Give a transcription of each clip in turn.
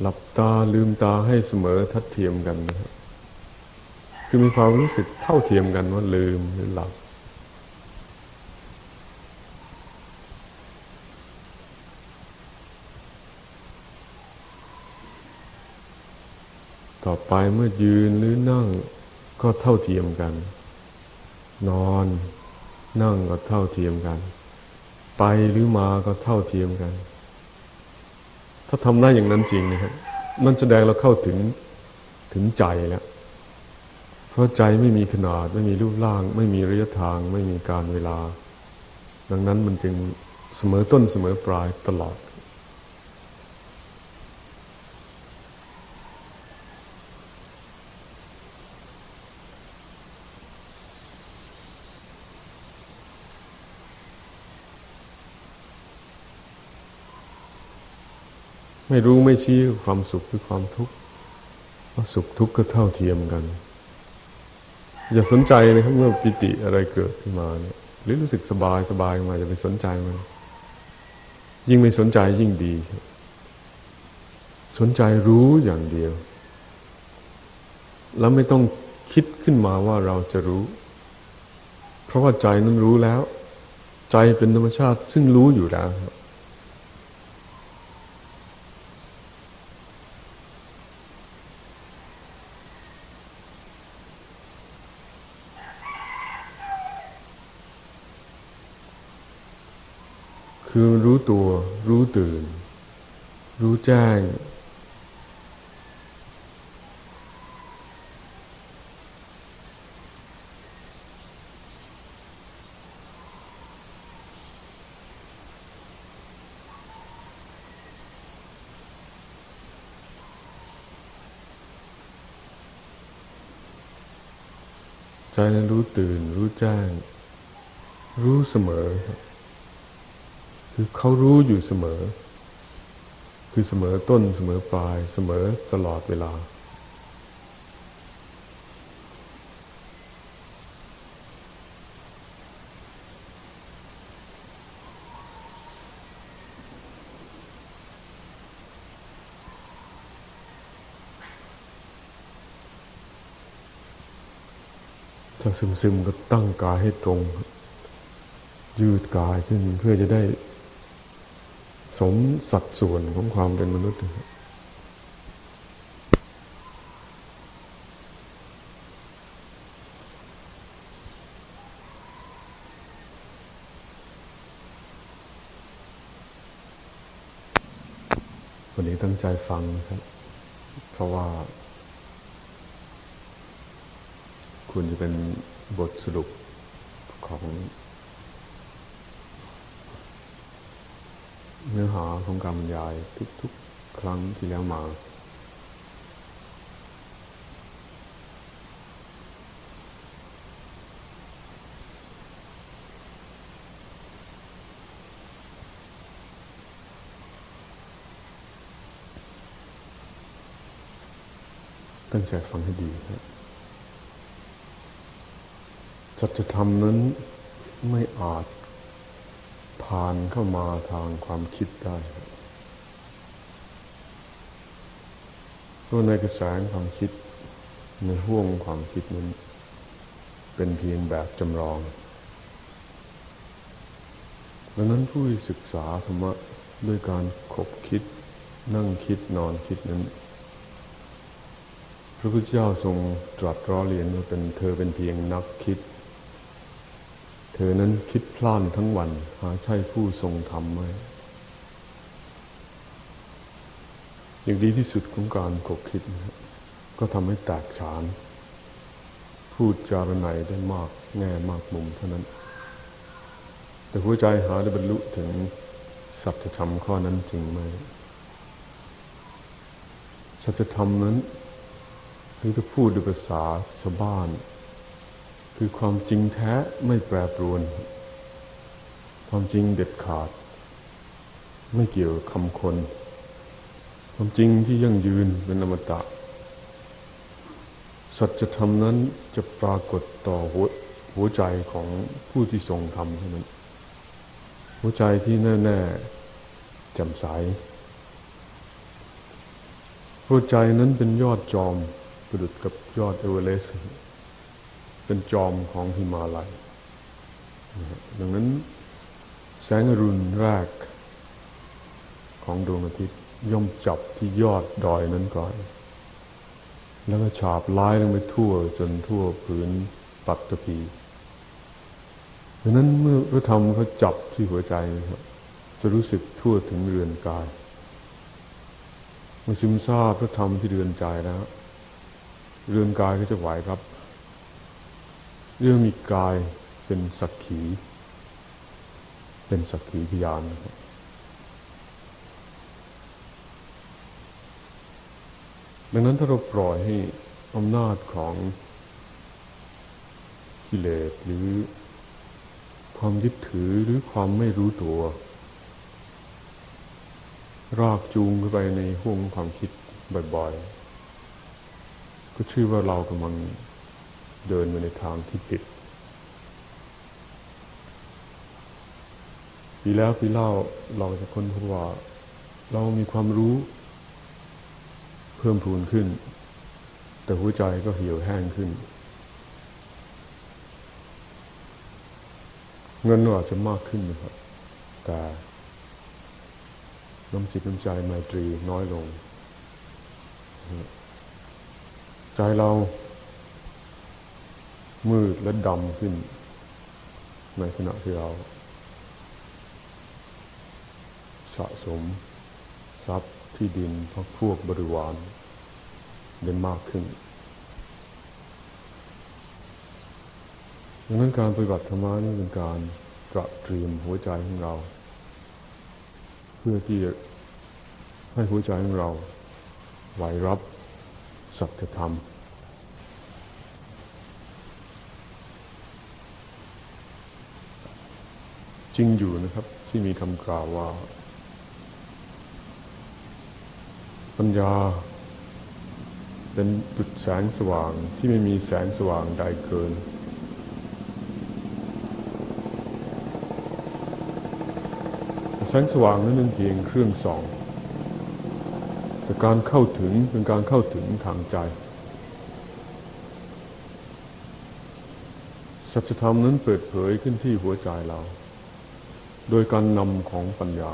หลับตาลืมตาให้เสมอทัดเทียมกันนะครับคือมีความรู้สึกเท่าเทียมกันว่าลืมหรือหลับ ต่อไปเมื่อยืนหรือนั่งก็เท่าเทียมกัน นอนนั่งก็เท่าเทียมกัน ไปหรือมาก็เท่าเทียมกัน ถ้าทำได้อย่างนั้นจริงนะครับมันแสดงเราเข้าถึงถึงใจแล้ว เพราะใจไม่มีขนาด ไม่มีรูปร่าง ไม่มีระยะทาง ไม่มีการเวลา ดังนั้นมันจึงเสมอต้นเสมอปลายตลอด ไม่รู้ไม่ชี้ความสุขหรือความทุกข์ว่าสุขทุกข์ก็เท่าเทียมกัน อย่าสนใจนะครับเมื่อปิติอะไรเกิดขึ้นมาเนี่ย หรือรู้สึกสบายสบายมาอย่าไปสนใจมัน ยิ่งไม่สนใจยิ่งดี สนใจรู้อย่างเดียว แล้วไม่ต้องคิดขึ้นมาว่าเราจะรู้ เพราะว่าใจนั้นรู้แล้ว ใจเป็นธรรมชาติซึ่งรู้อยู่แล้วครับคือรู้ ตัว รู้ตื่น รู้แจ้ง ใจนั้นรู้ตื่น รู้แจ้ง รู้เสมอครับ คือเขารู้อยู่เสมอ คือเสมอต้นเสมอปลาย เสมอตลอดเวลา ถ้าซึมๆก็ตั้งกายให้ตรงยืดกายขึ้นเพื่อจะได้ สมสัดส่วนของความเป็นมนุษย์วันนี้ตั้งใจฟังครับ เพราะว่า คุณจะเป็นบทสรุปของ เนื้อหาของการบรรยายทุกๆ ครั้งที่แล้วมา ตั้งใจฟังให้ดีครับสัจธรรมนั้นไม่อาจ ผ่านเข้ามาทางความคิดได้เพราะในกระแสความคิดในห่วงความคิดนั้นเป็นเพียงแบบจำลองดังนั้นผู้ศึกษาธรรมะด้วยการขบคิด นั่งคิดนอนคิดนั้น พระพุทธเจ้าทรงตรัสร้อเรียนว่าเป็นเธอเป็นเพียงนักคิด เธอนั้นคิดพล่านทั้งวัน หาใช่ผู้ทรงธรรมไหมอย่างดีที่สุดของการกบคิดนะก็ทำให้แตกฉาน พูดจารณัยได้มากแง่มากมุมเท่านั้น แต่หัวใจหาได้บรรลุถึงสัจธรรมข้อนั้นจริงไหมสัจธรรมนั้นหรือจะพูดด้วยภาษาชาวบ้าน คือความจริงแท้ไม่แปรปรวน ความจริงเด็ดขาด ไม่เกี่ยวคำคน ความจริงที่ยั่งยืนเป็นอมตะ สัจธรรมนั้นจะปรากฏต่อหัวหัวใจของผู้ที่ทรงธรรมเท่านั้น หัวใจที่แน่แน่จำใสหัวใจนั้นเป็นยอดจอมประดุดกับยอดเอเวอเรสต์ เป็นจอมของหิมาลัยดังนั้นแสงอรุณแรกของดวงอาทิตย์ย่อมจับที่ยอดดอยนั้นก่อน แล้วก็ฉาบไล้ายลงไปทั่วจนทั่วพื้นปัตตภีดังนั้นเมื่อพระธรรมเขาจับที่หัวใจนะครับจะรู้สึกทั่วถึงเรือนกายเมื่อซึมซาบพระธรรมที่เรือนใจแล้ว เรือนกายก็จะไหวครับ เรื่องมีกายเป็นสักขี เป็นสักขีพยานนะครับดังนั้นถ้าเราปล่อยให้อำนาจของกิเลสหรือความยึดถือหรือความไม่รู้ตัว รากจูงเข้าไปในห่วงความคิดบ่อยๆ ก็ชื่อว่าเรากำลัง เดินไปในทางที่ผิดปีแล้วปีเล่าเราจะค้นพบว่า เรามีความรู้ เพิ่มพูนขึ้น แต่หัวใจก็เหี่ยวแห้งขึ้น เงินอาจจะมากขึ้นนะครับ แต่น้ำจิตน้ำใจไมตรีน้อยลง ใจเรา มืดและดำขึ้น ในขณะที่เราสะสม ทรัพย์ที่ดินพักพวกบริวารได้มากขึ้นดังนั้นการปฏิบัติธรรมนี่เป็นการตระเตรียมหัวใจของเรา เพื่อที่จะให้หัวใจของเราไหวรับสัจธรรม จริงอยู่นะครับ ที่มีคำกล่าวว่า ปัญญา เป็นจุดแสงสว่างที่ไม่มีแสงสว่างใดเกิน แสงสว่างนั้นเป็นเพียงเครื่องส่องแต่การเข้าถึงเป็นการเข้าถึงทางใจสัจธรรมนั้นเปิดเผยขึ้นที่หัวใจเรา โดยการนำของปัญญา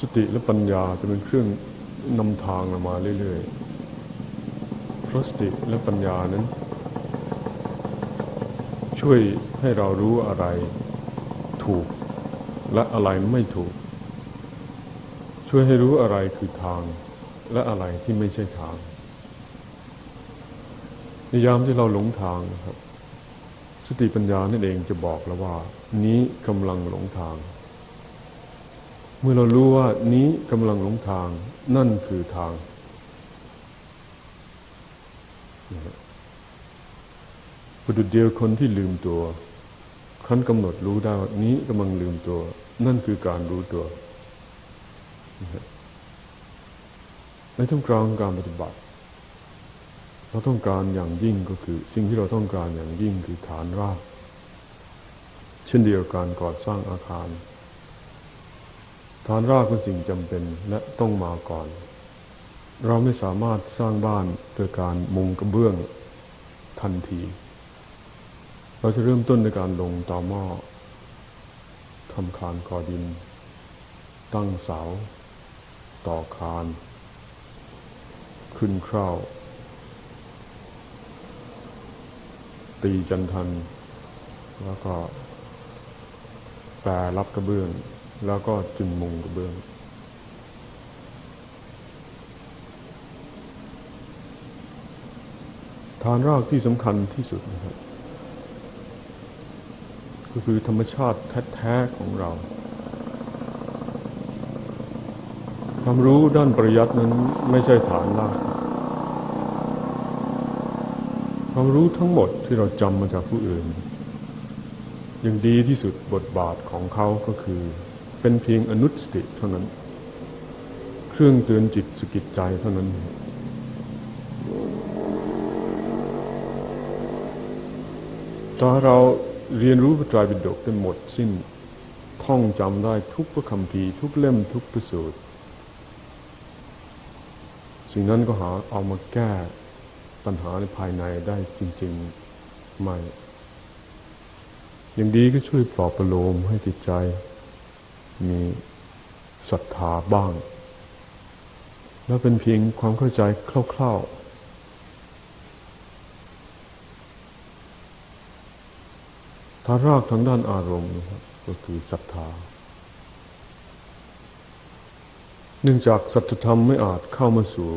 สติและปัญญาจะเป็นเครื่องนำทางเรามาเรื่อยๆเพราะสติและปัญญานั้น ช่วยให้เรารู้อะไรถูกและอะไรไม่ถูก ช่วยให้รู้อะไรคือทางและอะไรที่ไม่ใช่ทาง ในยามที่เราหลงทางครับ สติปัญญานั่นเองจะบอกแล้วว่า นี้กำลังหลงทาง เมื่อเรารู้ว่านี้กำลังหลงทาง นั่นคือทางประดุดเดียวคนที่ลืมตัวคันกำหนดรู้ได้ว่านี้กำลังลืมตัว นั่นคือการรู้ตัวในท่ามกลางการปฏิบัติ เราต้องการอย่างยิ่งก็คือ สิ่งที่เราต้องการอย่างยิ่งคือฐานรากเช่นเดียวกันก่อสร้างอาคาร ฐานรากเป็นสิ่งจำเป็นและต้องมาก่อน เราไม่สามารถสร้างบ้านโดยการมุงกระเบื้องทันที เราจะเริ่มต้นในการลงต่อหม้อทำคานก่อดิน ตั้งเสา ต่อคาน ขึ้นคร่าว ตีจันทัน แล้วก็แปรรับกระเบื้อง แล้วก็จึงมุงกระเบื้อง ฐานรากที่สำคัญที่สุดนะครับ ก็คือธรรมชาติแท้ๆของเราความรู้ด้านปริยัตินั้นไม่ใช่ฐานราก ความรู้ทั้งหมดที่เราจำมาจากผู้อื่นยังดีที่สุดบทบาทของเขาก็คือ เป็นเพียงอนุสติเท่านั้น เครื่องเตือนจิตสกิดใจเท่านั้น ถ้าเราเรียนรู้พระไตรปิฎกได้หมดสิ้นท่องจำได้ทุกพระคำพีทุกเล่มทุกประสูตรสิ่งนั้นก็หาเอามาแก้ ปัญหาในภายในได้จริง ๆ ไม่ อย่างดีก็ช่วยปลอบประโลมให้จิตใจ มีศรัทธาบ้าง แล้วเป็นเพียงความเข้าใจคร่าวๆถ้ารากทางด้านอารมณ์ก็คือศรัทธา เนื่องจากสัจธรรมไม่อาจเข้ามาสู่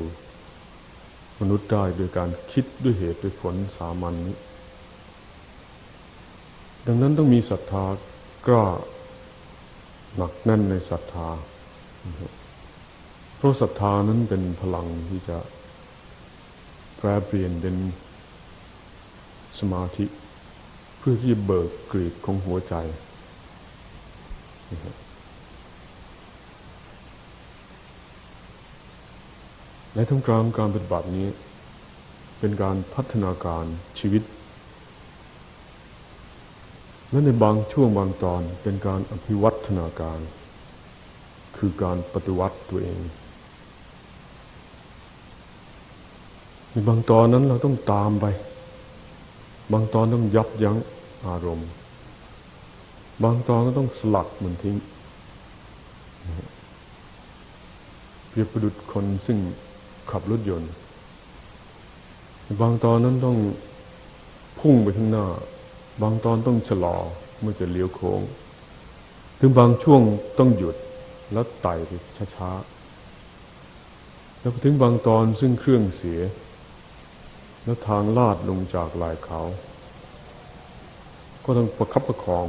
มนุษย์ได้โดยการคิดด้วยเหตุด้วยผลสามัญนนี้ ดังนั้นต้องมีศรัทธากล้าหนักแน่นในศรัทธา เพราะศรัทธานั้นเป็นพลังที่จะแปรเปลี่ยนเป็นสมาธิ เพื่อที่เบิกกรีดของหัวใจ ในท่ามกลางการปฏิบัตินี้ เป็นการพัฒนาการชีวิต และในบางช่วงบางตอนเป็นการอภิวัฒนาการ คือการปฏิวัติตัวเอง ในบางตอนนั้นเราต้องตามไป บางตอนต้องยับยั้งอารมณ์ บางตอนก็ต้องสลัดมันทิ้งเปรียบประดุดคนซึ่ง ขับรถยนต์ บางตอนนั้นต้องพุ่งไปข้างหน้า บางตอนต้องชะลอเมื่อจะเลี้ยวโค้ง ถึงบางช่วงต้องหยุดแล้วไต่ไปช้าๆ แล้วถึงบางตอนซึ่งเครื่องเสีย แล้วทางลาดลงจากลายเขา ก็ต้องประคับประคอง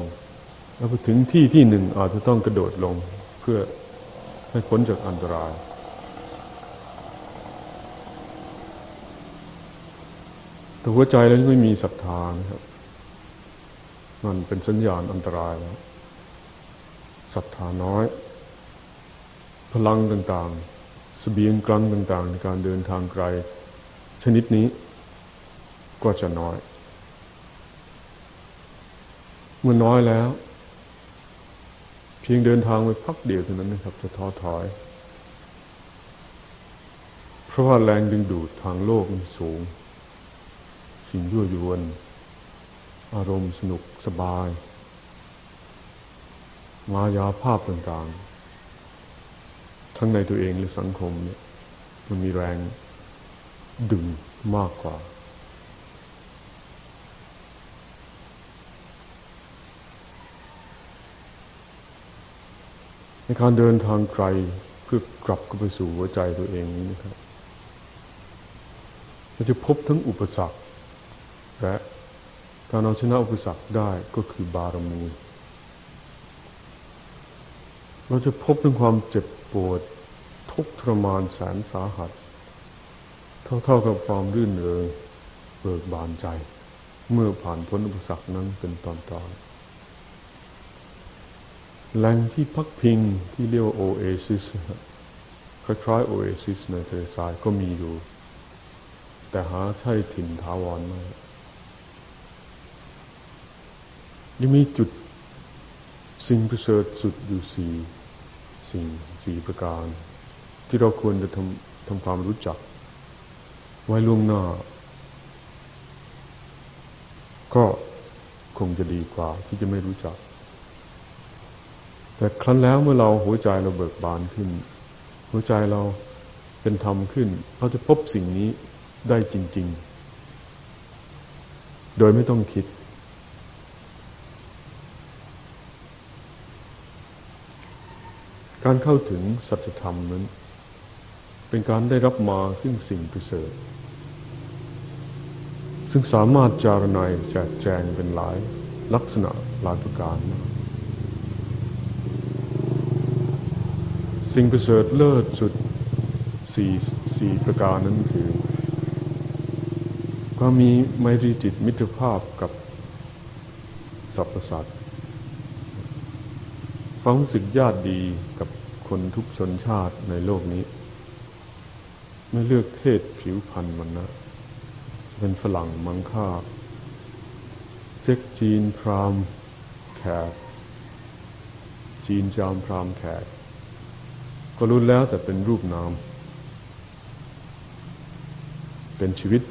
แล้วพอถึงที่ที่หนึ่งอาจจะต้องกระโดดลงเพื่อให้พ้นจากอันตราย แต่หัวใจแล้วไม่มีศรัทธานะครับนั่นเป็นสัญญาณอันตรายแล้วศรัทธาน้อย พลังต่างๆสเสบียงกลังต่าง ๆ ในการเดินทางไกล ชนิดนี้ก็จะน้อย เมื่อน้อยแล้ว เพียงเดินทางไปพักเดียวเท่านั้นนะครับ จะท้อถอย เพราะว่าแรงดึงดูดทางโลกมันสูง สิ่งยั่วยวน อารมณ์สนุกสบาย มายาภาพต่างๆ ทั้งในตัวเองและสังคมเนี่ย มันมีแรงดึงมากกว่า ในการเดินทางไกลเพื่อกลับเข้าไปสู่หัวใจตัวเองนี้นะครับเราจะพบทั้งอุปสรรค และการเอาชนะอุปสรรคได้ก็คือบารมี เราจะพบถึงความเจ็บปวดทุกทรมานแสนสาหัส เท่าๆกับความรื่นเริงเบิกบานใจ เมื่อผ่านพ้นอุปสรรคนั้นเป็นตอนๆแหล่งที่พักพิงที่เรียกว่าโอเอซิสคล้ายๆโอเอซิสในทะเลทรายก็มีอยู่ แต่หาใช่ถิ่นถาวรไม่ ยังมีจุดสิ่งประเสริฐสุดอยู่สี่สิ่งสี่ประการ ที่เราควรจะทำทำความรู้จัก ไว้ล่วงหน้า ก็คงจะดีกว่าที่จะไม่รู้จัก แต่ครั้นแล้วเมื่อเราหัวใจเราเบิกบานขึ้น หัวใจเราเป็นธรรมขึ้น เราจะพบสิ่งนี้ได้จริง ๆ โดยไม่ต้องคิด การเข้าถึงสัจธรรมนั้น เป็นการได้รับมาซึ่งสิ่งประเสริฐซึ่งสามารถจารณัยแจกแจงเป็นหลายลักษณะหลายประการมากสิ่งประเสริฐเลิศสุดสี่สี่ประการนั้นคือความมีไมตรีจิตมิตรภาพกับสรรพสัตว์ความรู้สึกญาติดีกับ คนทุกชนชาติในโลกนี้ ไม่เลือกเพศผิวพรรณมันนะเป็นฝรั่งมังค่าเช็กจีนพรามแขก จีนจามพรามแขก ก็รู้แล้วแต่เป็นรูปนาม เป็นชีวิต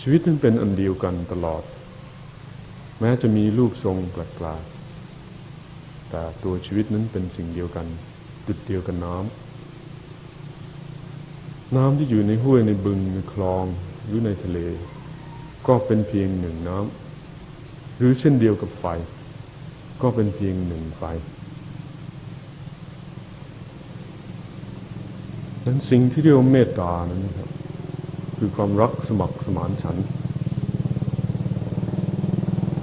ชีวิตนั้นเป็นอันเดียวกันตลอด แม้จะมีรูปทรงแปลกๆแต่ตัวชีวิตนั้นเป็นสิ่งเดียวกัน จุดเดียวกันน้ำน้ำที่อยู่ในห้วยในบึงในคลองหรือในทะเล ก็เป็นเพียงหนึ่งน้ำหรือเช่นเดียวกับไฟ ก็เป็นเพียงหนึ่งไฟนั้นสิ่งที่เรียกว่าเมตตานั้นครับ คือความรักสมัครสมานฉัน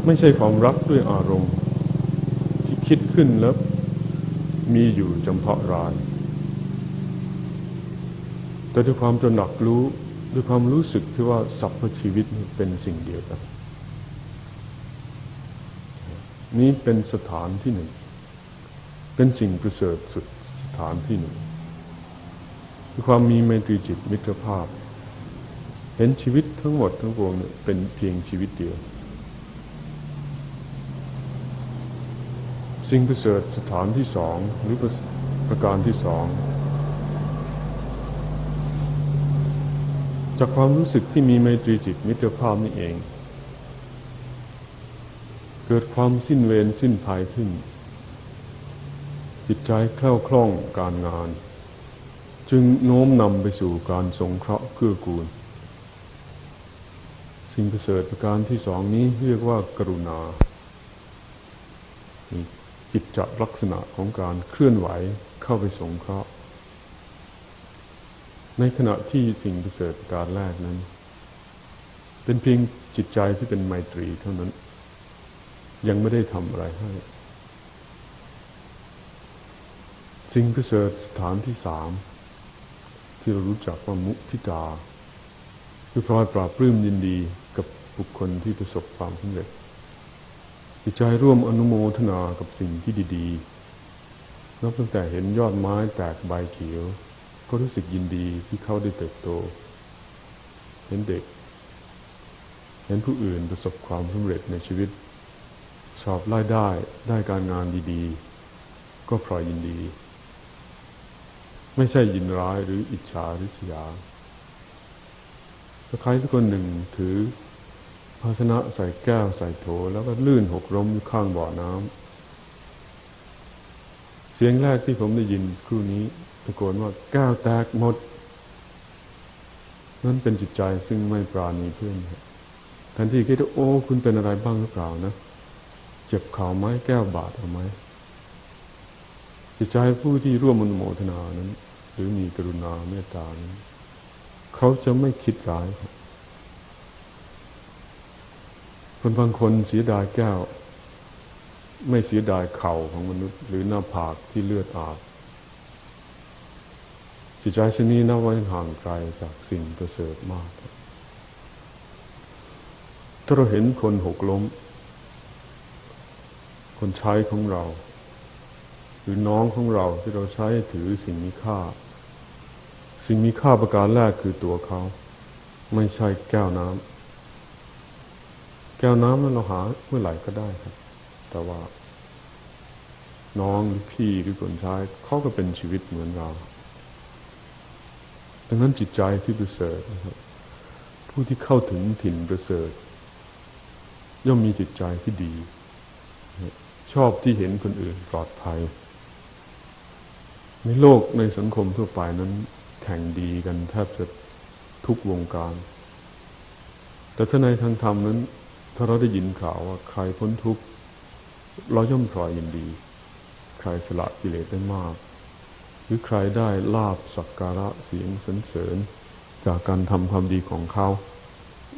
ไม่ใช่ความรักด้วยอารมณ์ ที่คิดขึ้นแล้ว มีอยู่จำเพาะราย แต่ด้วยความตระหนักรู้ด้วยความรู้สึกที่ว่าสรรพชีวิตเป็นสิ่งเดียวกัน นี้เป็นสถานที่หนึ่ง เป็นสิ่งประเสริฐสุดสถานที่หนึ่งคือความมีไมตรีจิตมิตรภาพ เห็นชีวิตทั้งหมดทั้งปวงเป็นเพียงชีวิตเดียว สิ่งประเสริฐสถานที่สองหรือประการที่สองจากความรู้สึกที่มีไมตรีจิตมิตรภาพนี่เอง เกิดความสิ้นเวรสิ้นภัยขึ้น จิตใจแคล่วคล่องการงาน จึงโน้มนำไปสู่การสงเคราะห์เกื้อกูล สิ่งประเสริฐประการที่สองนี้เรียกว่ากรุณา จิตจลักษณะของการเคลื่อนไหวเข้าไปสงเคราะห์ ในขณะที่สิ่งประเสริฐการแรกนั้น เป็นเพียงจิตใจที่เป็นไมตรีเท่านั้น ยังไม่ได้ทำอะไรให้ สิ่งประเสริฐสถานที่สามที่เรารู้จักว่ามุทิตา คือพลอยปราบปลื้มยินดีกับบุคคลที่ประสบความสำเร็จ จิตใจร่วมอนุโมทนากับสิ่งที่ดีๆ นับตั้งแต่เห็นยอดไม้แตกใบเขียว ก็รู้สึกยินดีที่เขาได้เติบโต เห็นเด็ก เห็นผู้อื่นประสบความสำเร็จในชีวิต สอบไล่ได้ได้การงานดีๆ ก็พลอยยินดี ไม่ใช่ยินร้ายหรืออิจฉาริษยาถ้าใครสักคนหนึ่งถือ ภาชนะใส่แก้วใส่โถ แล้วก็ลื่นหกล้มข้างบ่อน้ำเสียงแรกที่ผมได้ยินครู่นี้ตะโกนว่าแก้วแตกหมด นั่นเป็นจิตใจซึ่งไม่ปราณีเพื่อนทันทีคิดว่าโอ้คุณเป็นอะไรบ้างหรือเปล่านะ เจ็บเข่าไหมแก้วบาดเอาไหมจิตใจผู้ที่ร่วมมนโมทนานั้น หรือมีกรุณาเมตตานั้นเขาจะไม่คิดร้ายครับ คนบางคนเสียดายแก้ว ไม่เสียดายเข่าของมนุษย์ หรือหน้าผากที่เลือดอาบจิตใจชนี้นับว่าห่างไกลจากสิ่งประเสริฐมาก ถ้าเราเห็นคนหกล้ม คนใช้ของเรา หรือน้องของเราที่เราใช้ถือสิ่งมีค่า สิ่งมีค่าประการแรกคือตัวเขา ไม่ใช่แก้วน้ำ แก้วน้ำนั้นเราหาเมื่อไหร่ก็ได้ครับ แต่ว่า น้องหรือพี่หรือคนชายเขาก็เป็นชีวิตเหมือนเรา ดังนั้นจิตใจที่ประเสริฐนะครับ ผู้ที่เข้าถึงถิ่นประเสริฐ ย่อมมีจิตใจที่ดี ชอบที่เห็นคนอื่นปลอดภัย ในโลกในสังคมทั่วไปนั้น แข่งดีกันแทบจะทุกวงการแต่ถ้าในทางธรรมนั้น ถ้าเราได้ยินข่าวว่าใครพ้นทุกข์เราย่อมพลอยยินดี ใครสละกิเลสได้มาก หรือใครได้ลาบสักการะเสียงสรรเสริญ จากการทำความดีของเขา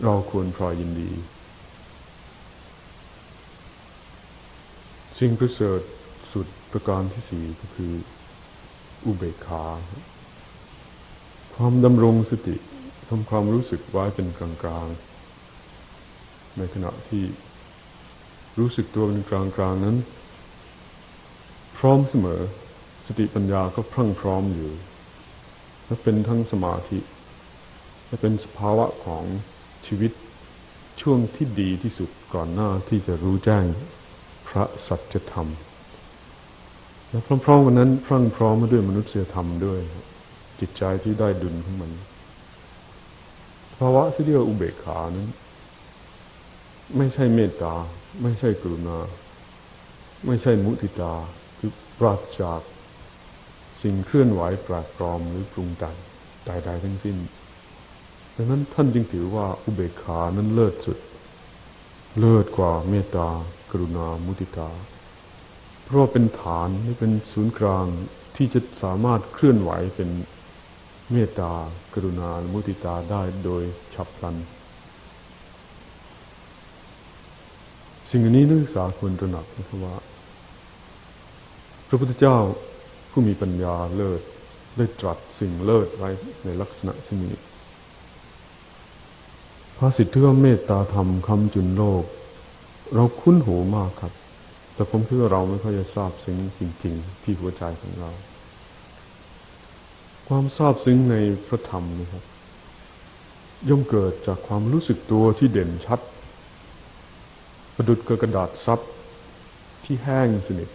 เราควรพลอยยินดี สิ่งประเสริฐสุดประการที่สี่ก็คือ อุเบกขา ความดำรงสติทำความรู้สึกไว้เป็นกลางๆ ในขณะที่รู้สึกตัวเป็นกลางกลางนั้น พร้อมเสมอ สติปัญญาก็พรั่งพร้อมอยู่ และเป็นทั้งสมาธิและเป็นสภาวะของชีวิตช่วงที่ดีที่สุดก่อนหน้าที่จะรู้แจ้งพระสัจธรรม แล้วพร้อมๆกันนั้นพรั่งพร้อมมาด้วยมนุษยธรรมด้วย จิตใจที่ได้ดุลของมันภาวะที่เรียกว่าอุเบกขานั้น ไม่ใช่เมตตา ไม่ใช่กรุณา ไม่ใช่มุติตา คือปราศจากสิ่งเคลื่อนไหวแปลกปลอมหรือปรุงแต่งใดๆทั้งสิ้นดังนั้นท่านจึงถือว่าอุเบกขานั้นเลิศสุด เลิศกว่าเมตตากรุณามุติตา เพราะเป็นฐานหรือเป็นศูนย์กลางที่จะสามารถเคลื่อนไหวเป็นเมตตากรุณามุติตาได้โดยฉับพลัน สิ่งนี้นักศึกษาควรตระหนักนะครับว่า พระพุทธเจ้าผู้มีปัญญาเลิศได้ตรัสสิ่งเลิศไว้ในลักษณะเช่นนี้พระสิทธิว่าเมตตาธรรมคำจุนโลก เราคุ้นหูมากครับ แต่ผมคิดว่าเราไม่ค่อยจะทราบสิ่งจริง ๆ ที่หัวใจของเรา ความทราบซึ้งในพระธรรมนะครับ ย่อมเกิดจากความรู้สึกตัวที่เด่นชัด ประดุดกระดาษซับที่แห้งสนิท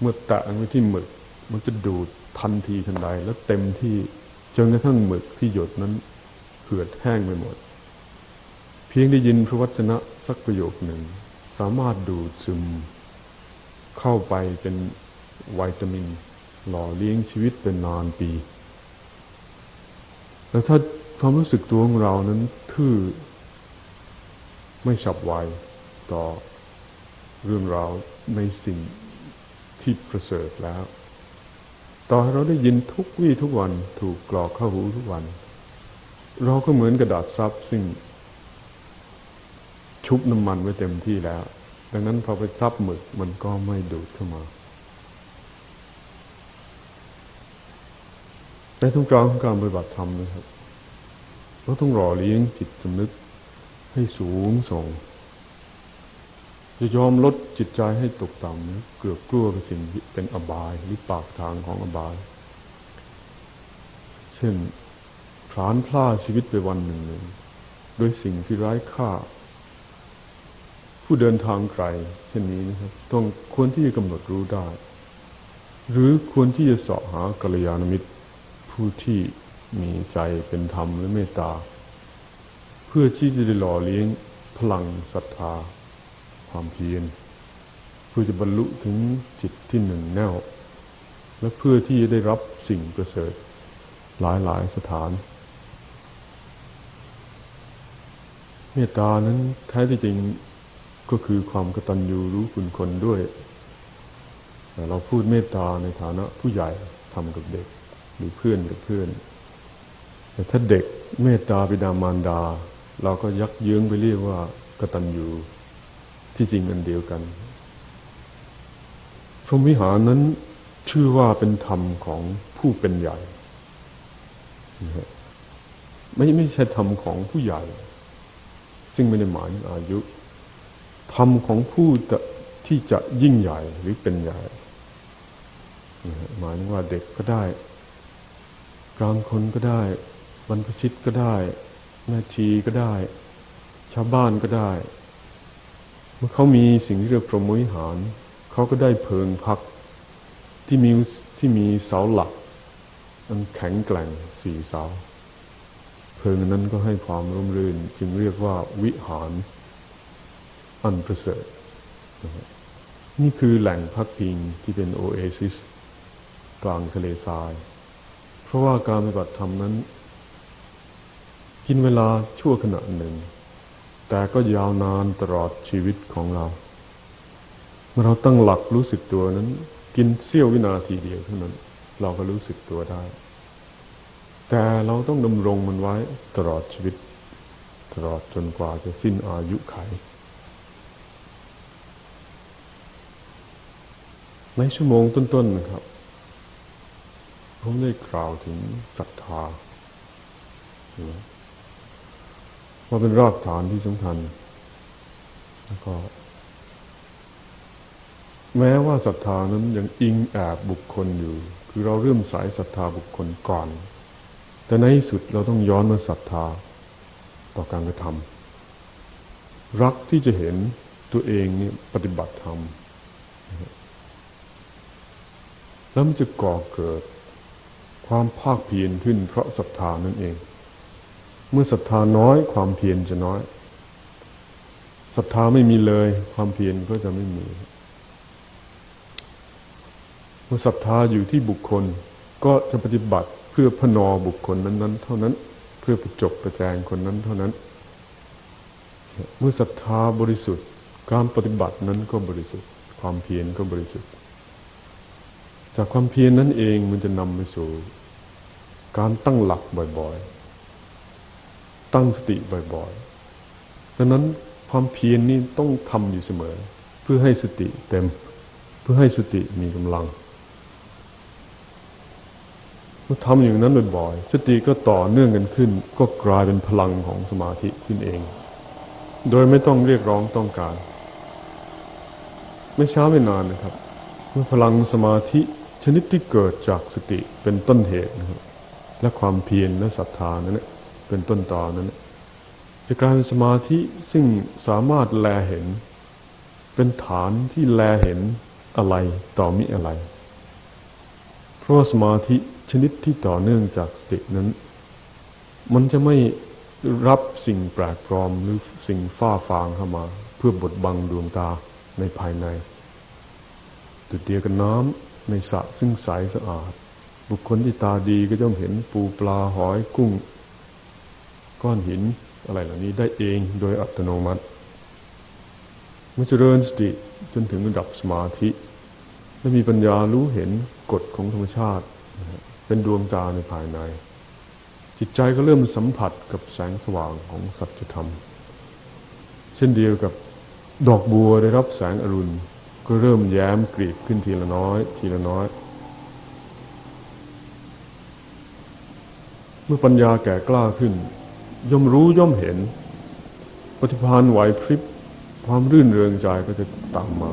เมื่อแตะไว้ที่หมึก มันจะดูดทันทีทันใดแล้วเต็มที่จนกระทั่งหมึกที่หยดนั้นเหือดแห้งไปหมด เพียงได้ยินพระวจนะสักประโยคหนึ่ง สามารถดูดซึม เข้าไปเป็นวิตามิน หล่อเลี้ยงชีวิตเป็นนานปีแล้วถ้าความรู้สึกตัวของเรานั้นทื่อไม่ฉับไว ต่อเรื่องราวในสิ่งที่ประเสริฐแล้ว ต่อให้เราได้ยินทุกวี่ทุกวันถูกกรอกเข้าหูทุกวัน เราก็เหมือนกระดาษซับซึ่ง ชุบน้ำมันไว้เต็มที่แล้ว ดังนั้นพอไปซับหมึกมันก็ไม่ดูดเข้ามาในทุกกลางของการปฏิบัติธรรมนะครับเราต้องรอเลี้ยงจิตสำนึกให้สูงส่ง จะยอมลดจิตใจให้ตกต่ำเกือบกลัวกับสิ่งที่เป็นอบายหรือปากทางของอบาย เช่นพลานพลาชีวิตไปวันหนึ่งหนึ่งด้วยสิ่งที่ร้ายค่า ผู้เดินทางไกลเช่นนี้นะครับ ต้องควรที่จะกำหนดรู้ได้ หรือควรที่จะเสาะหากัลยาณมิตร ผู้ที่มีใจเป็นธรรมและเมตตา เพื่อที่จะได้หล่อเลี้ยงพลังศรัทธา ความเพียรเพื่อจะบรรลุถึงจิตที่หนึ่งแน่วและเพื่อที่จะได้รับสิ่งประเสริฐหลายหลายสถาน เมตตานั้นแท้ที่จริงก็คือความกตัญญูรู้คุณคนด้วยแต่เราพูดเมตตาในฐานะผู้ใหญ่ทำกับเด็ก หรือเพื่อนกับเพื่อนแต่ถ้าเด็กเมตตาบิดามารดา เราก็ยักเยื้องไปเรียกว่ากตัญญู ที่จริงอันเดียวกัน พรหมวิหารนั้นชื่อว่าเป็นธรรมของผู้เป็นใหญ่ไม่ไม่ใช่ธรรมของผู้ใหญ่ ซึ่งไม่ได้หมายอายุ ธรรมของผู้ที่จะยิ่งใหญ่หรือเป็นใหญ่หมายว่าเด็กก็ได้ กลางคนก็ได้ บรรพชิตก็ได้แม่ชีก็ได้ ชาวบ้านก็ได้ มื่อเขามีสิ่งที่เรียกพรหมวิหาร เขาก็ได้เพิงพักที่มีที่มีเสาหลักมันแข็งแกร่งสี่เสา เพิงนั้นก็ให้ความร่มรื่น จึงเรียกว่าวิหาร อันประเสริฐนี่คือแหล่งพักพิงที่เป็นโอเอซิส กลางทะเลทราย เพราะว่าการปฏิบัติธรรมนั้น กินเวลาชั่วขณะหนึ่ง แต่ก็ยาวนานตลอดชีวิตของเรา เมื่อเราตั้งหลักรู้สึกตัวนั้น กินเสี้ยววินาทีเดียวเท่านั้น เราก็รู้สึกตัวได้ แต่เราต้องดำรงมันไว้ตลอดชีวิต ตลอดจนกว่าจะสิ้นอายุไข ในชั่วโมงต้นๆนะครับผมได้กล่าวถึงศรัทธา ว่าเป็นรากฐานที่สำคัญ แล้วก็ แม้ว่าศรัทธานั้นยังอิงแอบบุคคลอยู่ คือเราเริ่มสายศรัทธาบุคคลก่อน แต่ในที่สุดเราต้องย้อนมาศรัทธาต่อการกระทำรักที่จะเห็นตัวเองนี่ปฏิบัติธรรมแล้วมันจะก่อเกิดความภาคเพียรขึ้นเพราะศรัทธานั่นเอง เมื่อศรัทธาน้อยความเพียรจะน้อยศรัทธาไม่มีเลย ความเพียรก็จะไม่มี เมื่อศรัทธาอยู่ที่บุคคลก็จะปฏิบัติเพื่อพนอบุคคลนั้น ๆ เท่านั้น เพื่อประจบประแจงคนนั้นเท่านั้น เมื่อศรัทธาบริสุทธิ์ การปฏิบัตินั้นก็บริสุทธิ์ ความเพียรก็บริสุทธิ์ จากความเพียรนนั้นเองมันจะนำไปสู่การตั้งหลักบ่อย ๆ ตั้งสติบ่อยๆดังนั้นความเพียรนนี้ต้องทำอยู่เสมอ เพื่อให้สติเต็ม เพื่อให้สติมีกำลังเมื่อทำอย่างนั้นบ่อยๆสติก็ต่อเนื่องกันขึ้น ก็กลายเป็นพลังของสมาธิขึ้นเอง โดยไม่ต้องเรียกร้องต้องการ ไม่ช้าไม่นานนะครับ เมื่อพลังสมาธิชนิดที่เกิดจากสติเป็นต้นเหตุนะครับและความเพียรและศรัทธานั้น เป็นต้นต่อนั้นจะกลายเป็นสมาธิซึ่งสามารถแลเห็น เป็นฐานที่แลเห็นอะไรต่อมิอะไร เพราะสมาธิชนิดที่ต่อเนื่องจากสตินั้น มันจะไม่รับสิ่งแปลกปลอมหรือสิ่งฟ้าฟางเข้ามา เพื่อบดบังดวงตาในภายในตุดเดียวกันน้ำในสระซึ่งใสสะอาด บุคคลที่ตาดีก็ย่อมเห็นปูปลาหอยกุ้ง ก้อนหินอะไรเหล่านี้ได้เองโดยอัตโนมัติเมื่อเจริญสติจนถึงระดับสมาธิและมีปัญญารู้เห็นกฎของธรรมชาติ เป็นดวงตาในภายใน จิตใจก็เริ่มสัมผัสกับแสงสว่างของสัจธรรม เช่นเดียวกับดอกบัวได้รับแสงอรุณ ก็เริ่มแย้มกรีบขึ้นทีละน้อย ทีละน้อย เมื่อปัญญาแก่กล้าขึ้น ย่อมรู้ย่อมเห็นปฏิภาณไหวพริบความรื่นเริงใจก็จะตามมา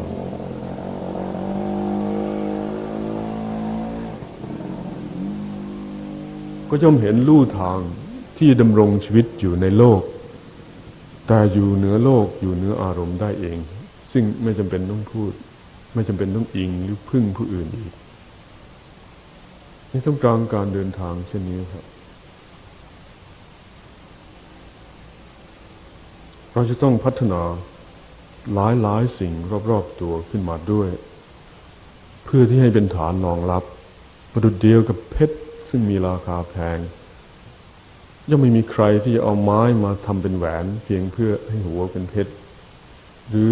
ก็ย่อมเห็นลู่ทางที่ดำรงชีวิตอยู่ในโลก แต่อยู่เหนือโลกอยู่เหนืออารมณ์ได้เอง ซึ่งไม่จำเป็นต้องพูด ไม่จำเป็นต้องอิงหรือพึ่งผู้อื่นอีกในท่ามกลางการเดินทางเช่นนี้ครับ เราจะต้องพัฒนาหลายหลายสิ่งรอบๆตัวขึ้นมาด้วย เพื่อที่ให้เป็นฐานรองรับ ประดุดเดียวกับเพชรซึ่งมีราคาแพงย่อมไม่มีใครที่จะเอาไม้มาทำเป็นแหวน เพียงเพื่อให้หัวเป็นเพชรหรือ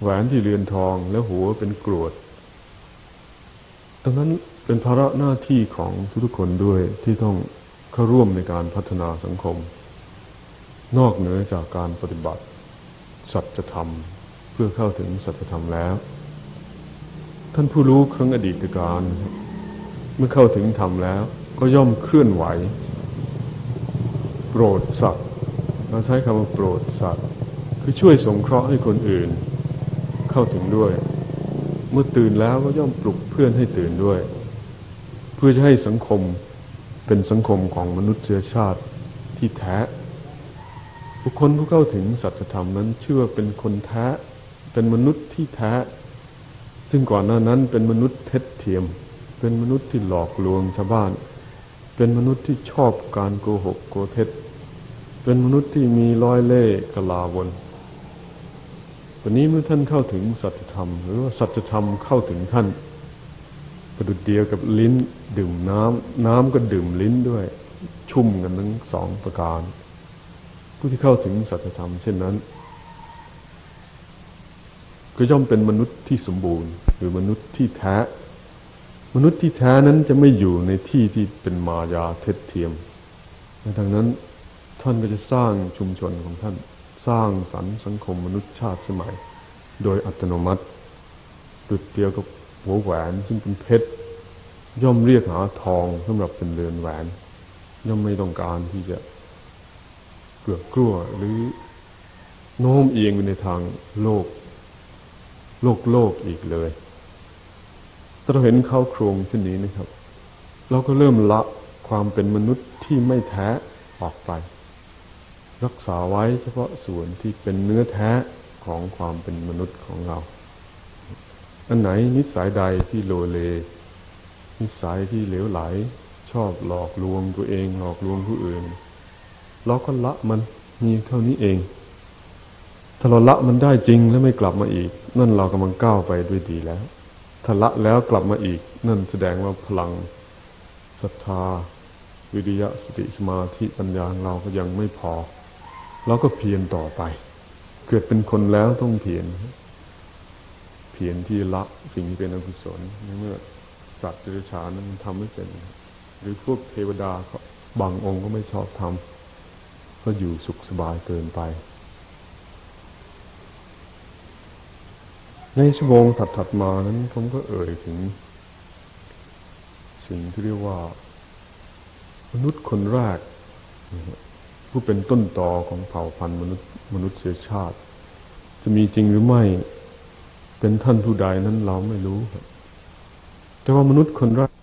แหวนที่เรือนทองแล้วหัวเป็นกรวด ดังนั้นเป็นภาระหน้าที่ของทุกๆคนด้วยที่ต้องเข้าร่วมในการพัฒนาสังคม นอกเหนือจากการปฏิบัติสัจธรรมเพื่อเข้าถึงสัจธรรมแล้ว ท่านผู้รู้ครั้งอดีตการ เมื่อเข้าถึงธรรมแล้ว ก็ย่อมเคลื่อนไหว โปรดสัตว์เราใช้คำว่าโปรดสัตว์ คือช่วยสงเคราะห์ให้คนอื่น เข้าถึงด้วย เมื่อตื่นแล้วก็ย่อมปลุกเพื่อนให้ตื่นด้วย เพื่อจะให้สังคมเป็นสังคมของมนุษยชาติที่แท้ บุคคลผู้เข้าถึงสัจธรรมนั้นเชื่อเป็นคนแท้ เป็นมนุษย์ที่แท้ ซึ่งก่อนหน้านั้นเป็นมนุษย์เท็จเทียม เป็นมนุษย์ที่หลอกลวงชาวบ้าน เป็นมนุษย์ที่ชอบการโกหกโกเท็จ เป็นมนุษย์ที่มีร้อยเล่กลาวนวันนี้เมื่อท่านเข้าถึงสัจธรรม หรือว่าสัจธรรมเข้าถึงท่าน ประดุดเดียวกับลิ้นดื่มน้ำน้ำก็ดื่มลิ้นด้วย ชุ่มกันทั้งสองประการ ผู้ที่เข้าถึงสัจธรรมเช่นนั้น ก็ย่อมเป็นมนุษย์ที่สมบูรณ์ หรือมนุษย์ที่แท้ มนุษย์ที่แท้นั้นจะไม่อยู่ในที่ที่เป็นมายาเท็จเทียมดังนั้นท่านก็จะสร้างชุมชนของท่านสร้างสรรค์สังคมมนุษยชาติสมัย โดยอัตโนมัติตุดเดียวกับหัวแหวนซึ่งเป็นเพชรย่อมเรียกหาทองสำหรับเป็นเรือนแหวน ย่อมไม่ต้องการที่จะ ลือกลัวหรือโน้มเอียงไปในทางโลก โลกโลกอีกเลยถ้าเราเห็นเข้าโครงเช่นนี้นะครับ เราก็เริ่มละความเป็นมนุษย์ที่ไม่แท้ออกไป รักษาไว้เฉพาะส่วนที่เป็นเนื้อแท้ของความเป็นมนุษย์ของเรา อันไหนนิสัยใดที่โลเล นิสัยที่เหลวไหล ชอบหลอกลวงตัวเองหลอกลวงผู้อื่น เราก็ละมันมีเท่านี้เอง ถ้าเราละมันได้จริงแล้วไม่กลับมาอีก นั่นเรากำลังก้าวไปด้วยดีแล้ว ถ้าละแล้วกลับมาอีก นั่นแสดงว่าพลังศรัทธา วิริยะสติสมาธิปัญญาเราก็ยังไม่พอเราก็เพียรต่อไป เกิดเป็นคนแล้วต้องเพียรเพียรที่ละสิ่งที่เป็นอกุศลในเมื่อสัตว์เดรัจฉานนั้นทำไม่เป็น หรือพวกเทวดาเขาบางองค์ก็ไม่ชอบทำ ก็อยู่สุขสบายเกินไป ในชั่วโมงถัดๆมานั้น ผมก็เอ่ยถึง สิ่งที่เรียกว่า มนุษย์คนแรก ผู้เป็นต้นตอของเผ่าพันธุ์มนุษย์มนุษยชาติ จะมีจริงหรือไม่ เป็นท่านผู้ใดนั้นเราไม่รู้แต่ว่ามนุษย์คนแรก